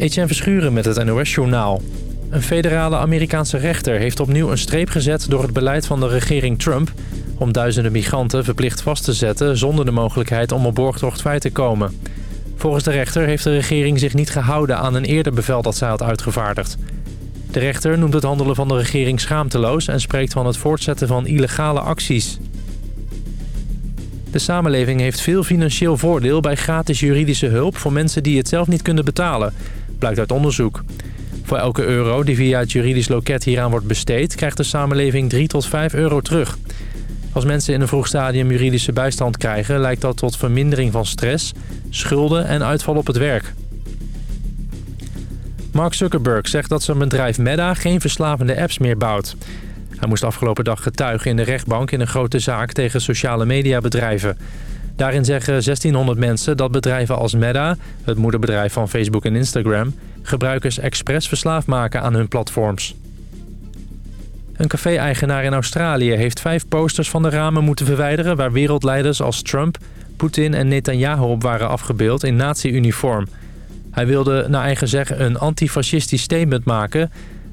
Etienne Verschuren met het NOS-journaal. Een federale Amerikaanse rechter heeft opnieuw een streep gezet door het beleid van de regering Trump... om duizenden migranten verplicht vast te zetten zonder de mogelijkheid om op borgtocht vrij te komen. Volgens de rechter heeft de regering zich niet gehouden aan een eerder bevel dat zij had uitgevaardigd. De rechter noemt het handelen van de regering schaamteloos en spreekt van het voortzetten van illegale acties. De samenleving heeft veel financieel voordeel bij gratis juridische hulp voor mensen die het zelf niet kunnen betalen, blijkt uit onderzoek. Voor elke euro die via het juridisch loket hieraan wordt besteed... krijgt de samenleving 3 tot 5 euro terug. Als mensen in een vroeg stadium juridische bijstand krijgen... lijkt dat tot vermindering van stress, schulden en uitval op het werk. Mark Zuckerberg zegt dat zijn bedrijf Meta geen verslavende apps meer bouwt. Hij moest afgelopen dag getuigen in de rechtbank in een grote zaak tegen sociale mediabedrijven. Daarin zeggen 1600 mensen dat bedrijven als Meta, het moederbedrijf van Facebook en Instagram... gebruikers expres verslaafd maken aan hun platforms. Een café-eigenaar in Australië heeft vijf posters van de ramen moeten verwijderen... waar wereldleiders als Trump, Poetin en Netanyahu op waren afgebeeld in nazi-uniform. Hij wilde naar eigen zeggen een antifascistisch statement maken...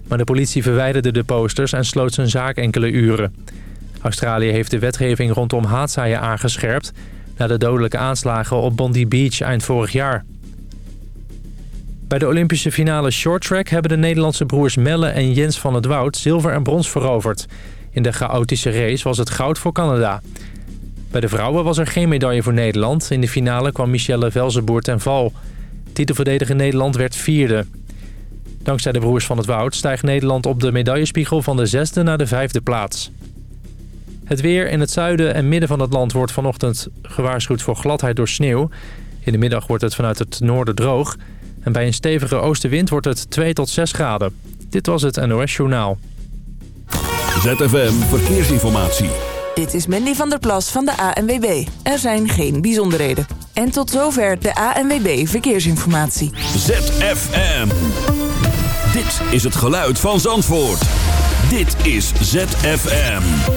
maar de politie verwijderde de posters en sloot zijn zaak enkele uren. Australië heeft de wetgeving rondom haatzaaien aangescherpt na de dodelijke aanslagen op Bondi Beach eind vorig jaar. Bij de Olympische finale shorttrack hebben de Nederlandse broers Melle en Jens van het Woud zilver en brons veroverd. In de chaotische race was het goud voor Canada. Bij de vrouwen was er geen medaille voor Nederland. In de finale kwam Michelle Velzenboer ten val. Titelverdediger Nederland werd vierde. Dankzij de broers van het Woud stijgt Nederland op de medaillespiegel van de zesde naar de vijfde plaats. Het weer in het zuiden en midden van het land wordt vanochtend gewaarschuwd voor gladheid door sneeuw. In de middag wordt het vanuit het noorden droog. En bij een stevige oostenwind wordt het 2 tot 6 graden. Dit was het NOS Journaal. ZFM Verkeersinformatie. Dit is Mandy van der Plas van de ANWB. Er zijn geen bijzonderheden. En tot zover de ANWB Verkeersinformatie. ZFM. Dit is het geluid van Zandvoort. Dit is ZFM.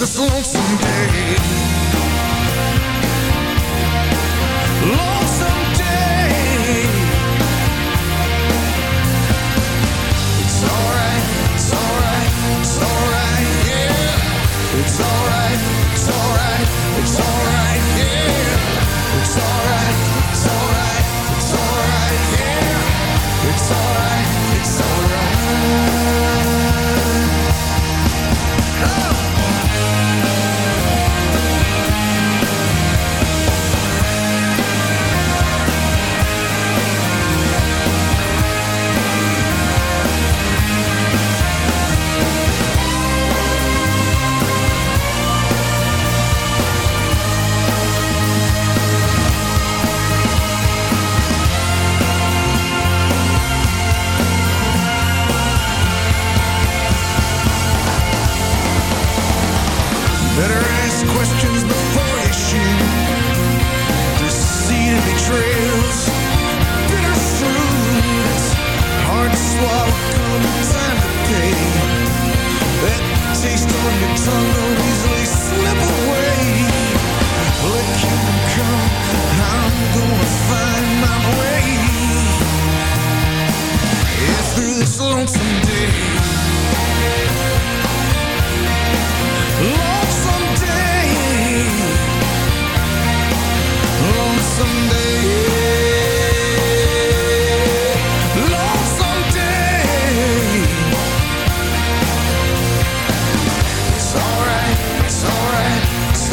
All I got's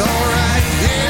alright, yeah.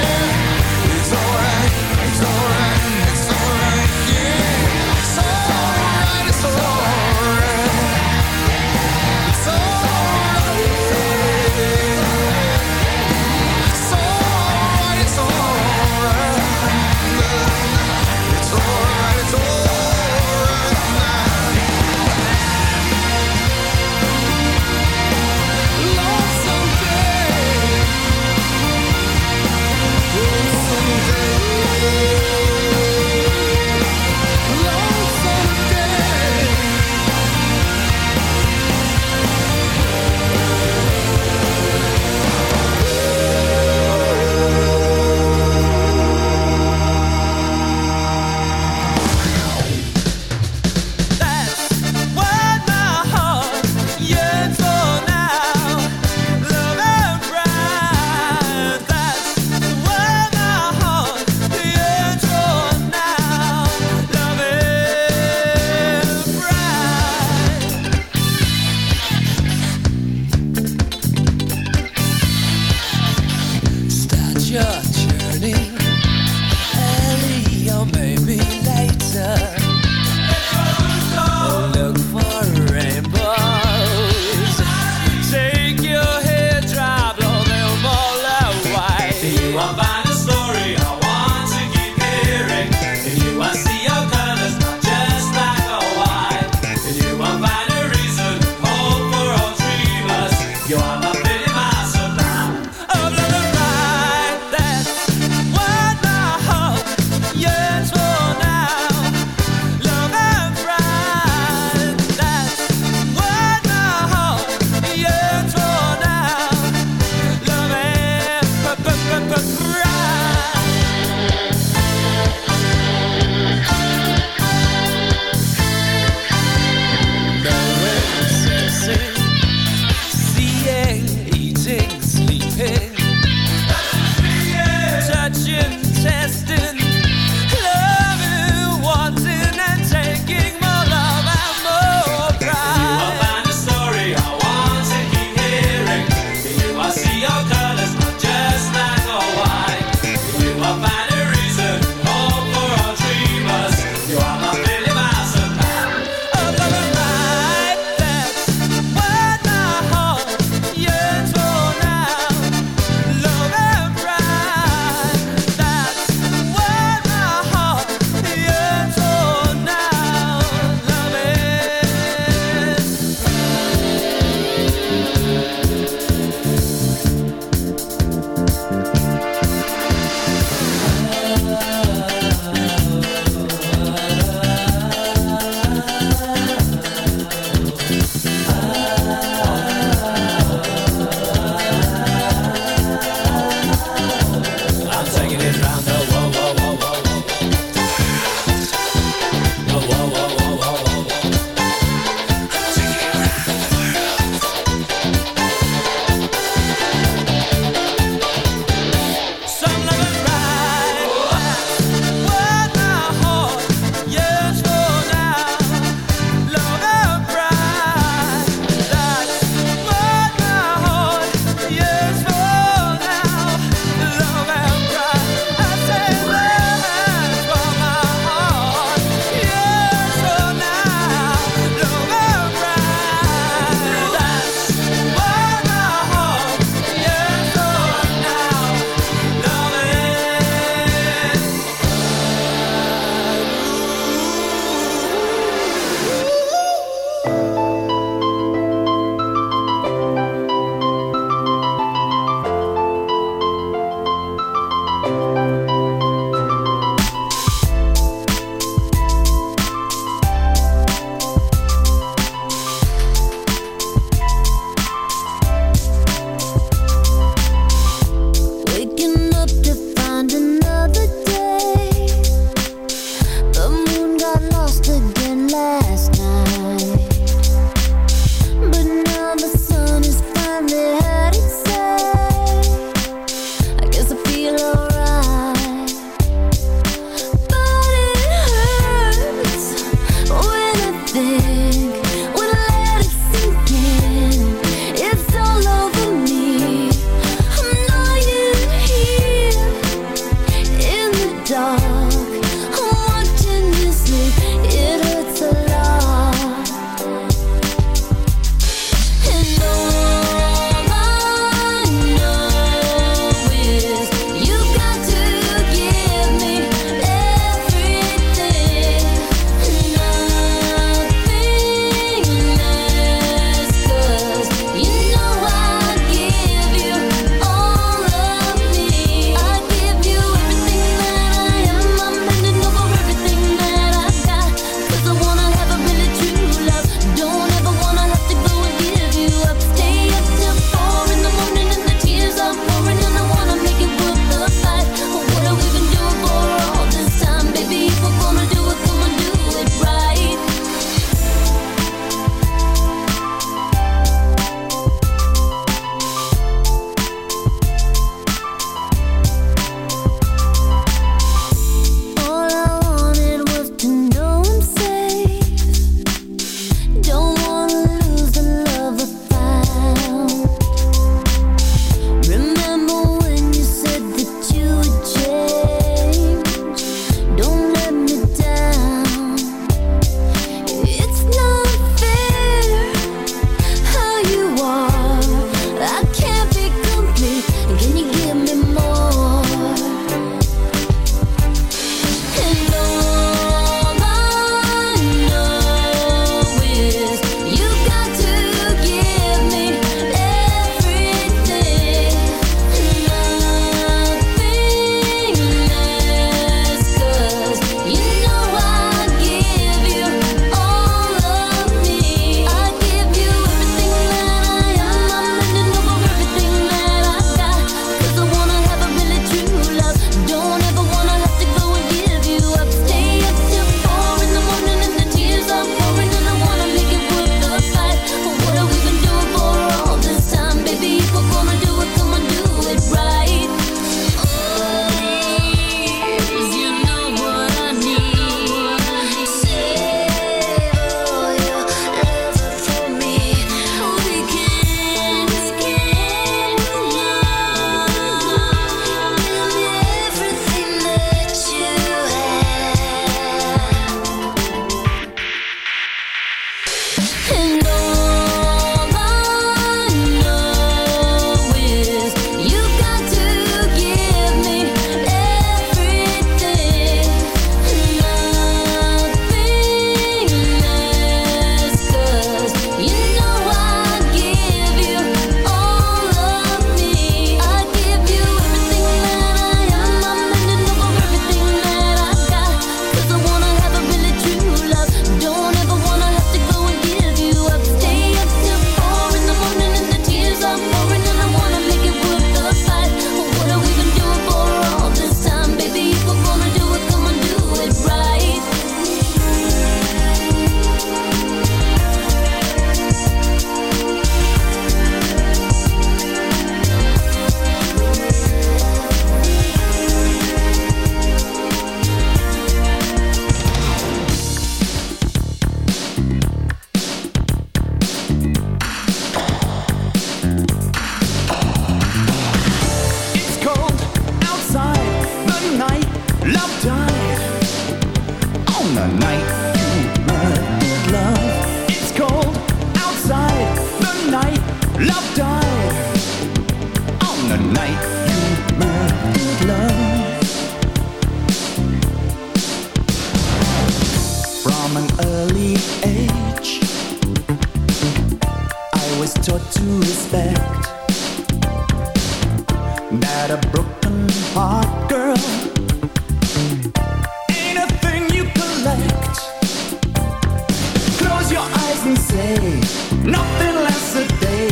say. Nothing lasts a day.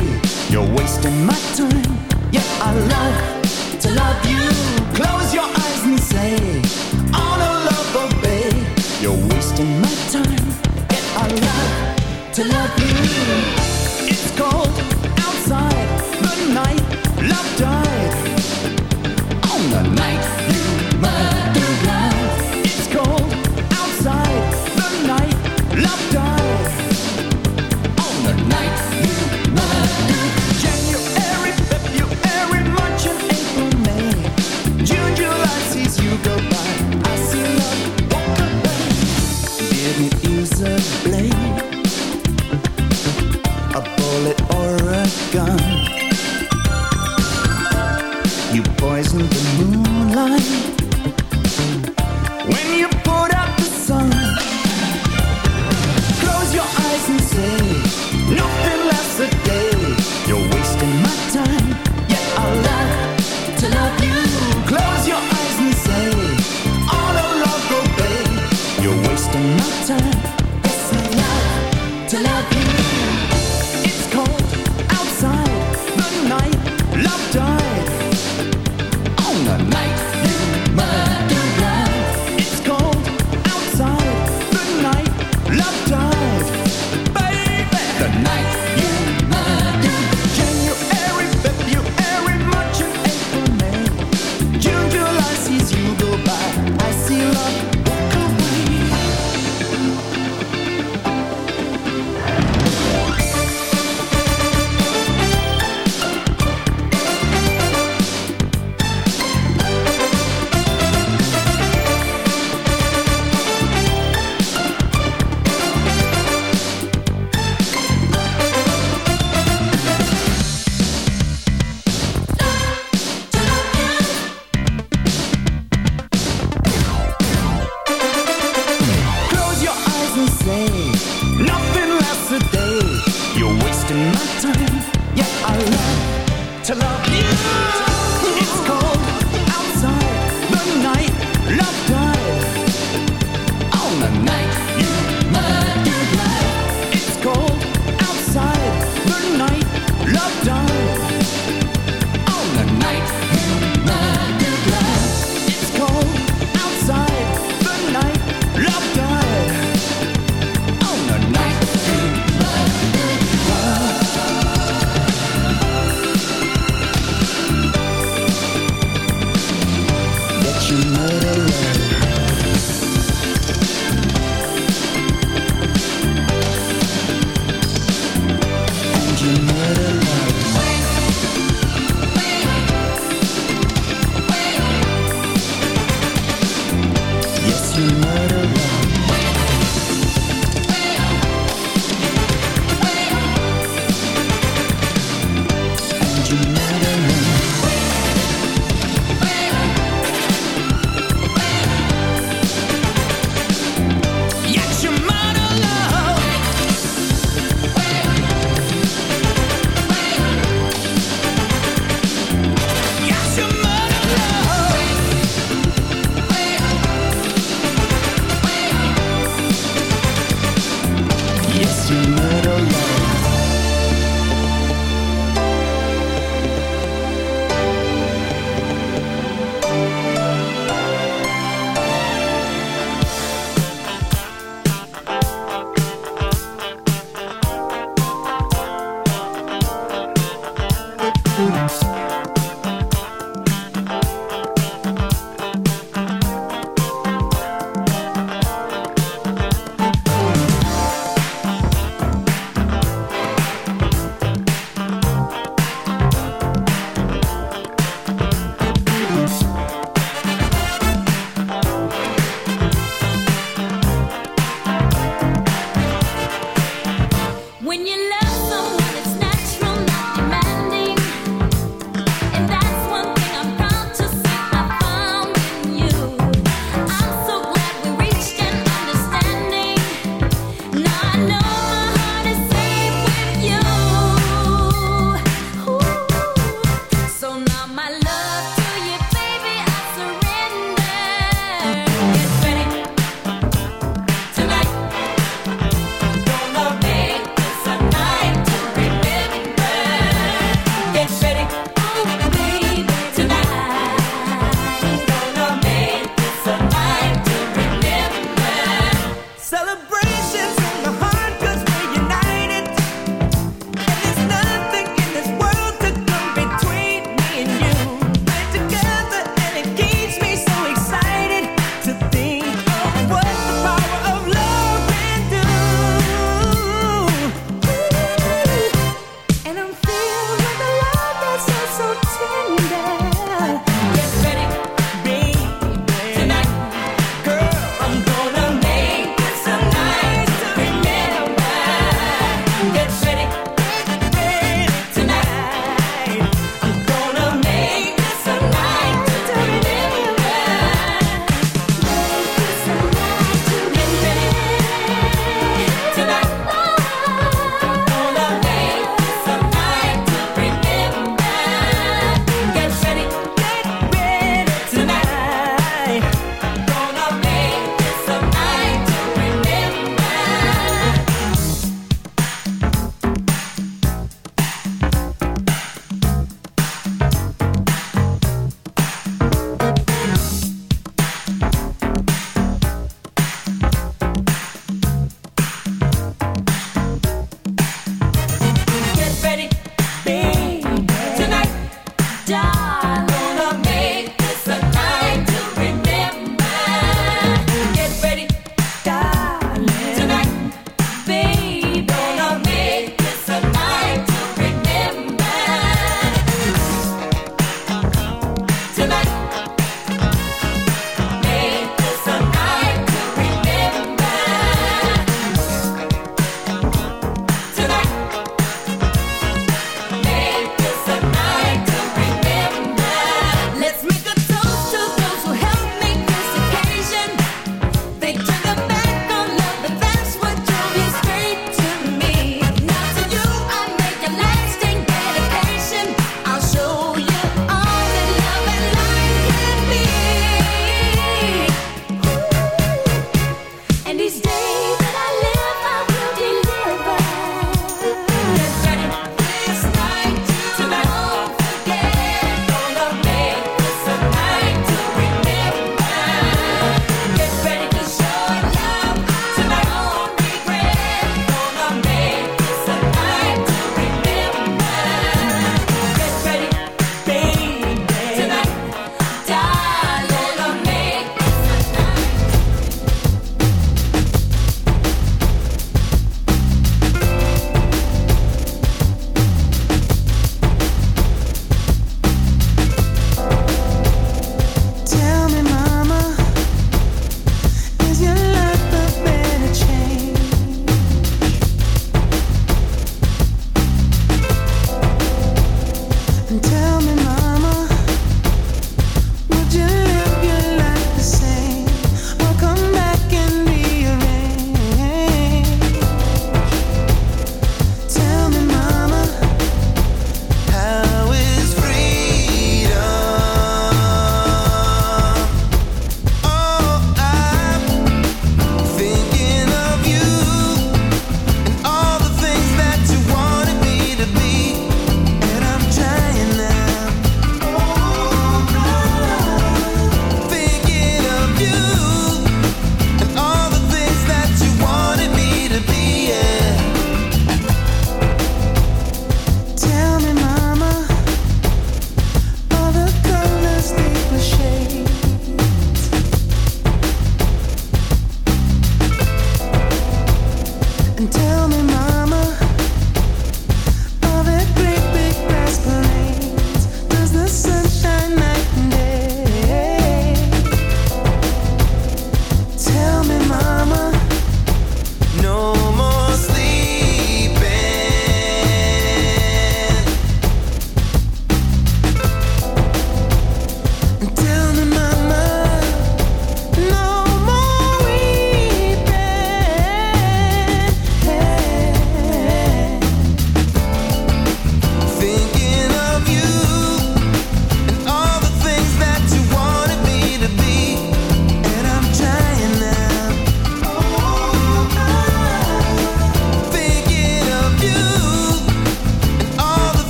You're wasting my time. Yeah, I love to love you. Close your eyes and say On a love obey. You're wasting my time. Yeah, I love to love you.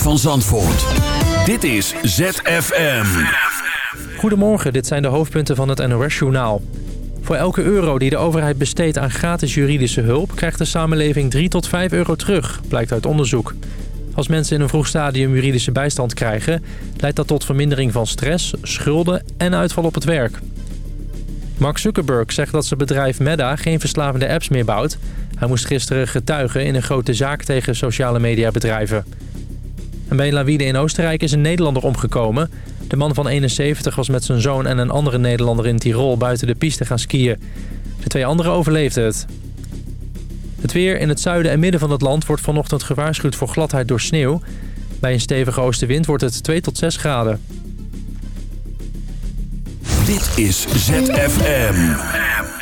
Van Zandvoort. Dit is ZFM. Goedemorgen, dit zijn de hoofdpunten van het NOS-journaal. Voor elke euro die de overheid besteedt aan gratis juridische hulp... krijgt de samenleving 3 tot 5 euro terug, blijkt uit onderzoek. Als mensen in een vroeg stadium juridische bijstand krijgen... leidt dat tot vermindering van stress, schulden en uitval op het werk. Mark Zuckerberg zegt dat zijn bedrijf Meta geen verslavende apps meer bouwt. Hij moest gisteren getuigen in een grote zaak tegen sociale mediabedrijven. Bij een lawine in Oostenrijk is een Nederlander omgekomen. De man van 71 was met zijn zoon en een andere Nederlander in Tirol buiten de piste gaan skiën. De twee anderen overleefden het. Het weer in het zuiden en midden van het land wordt vanochtend gewaarschuwd voor gladheid door sneeuw. Bij een stevige oostenwind wordt het 2 tot 6 graden. Dit is ZFM.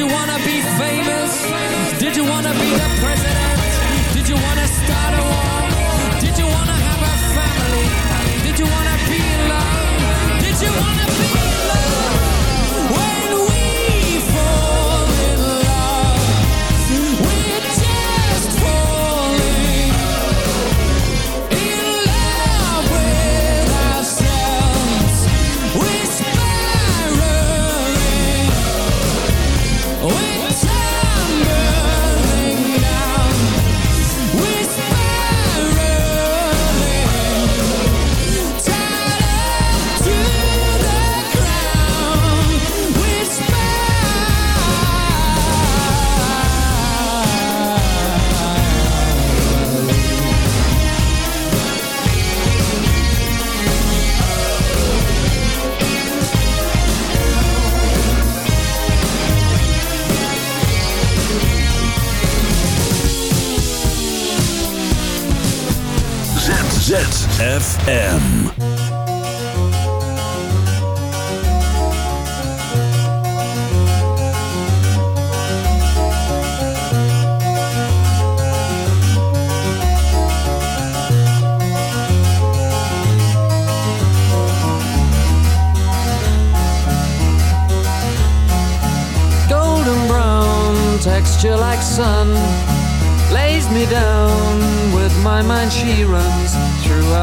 You wanna be famous? Did you wanna be the president? Did you wanna start a war? Did you wanna have a family? Did you wanna be ZFM.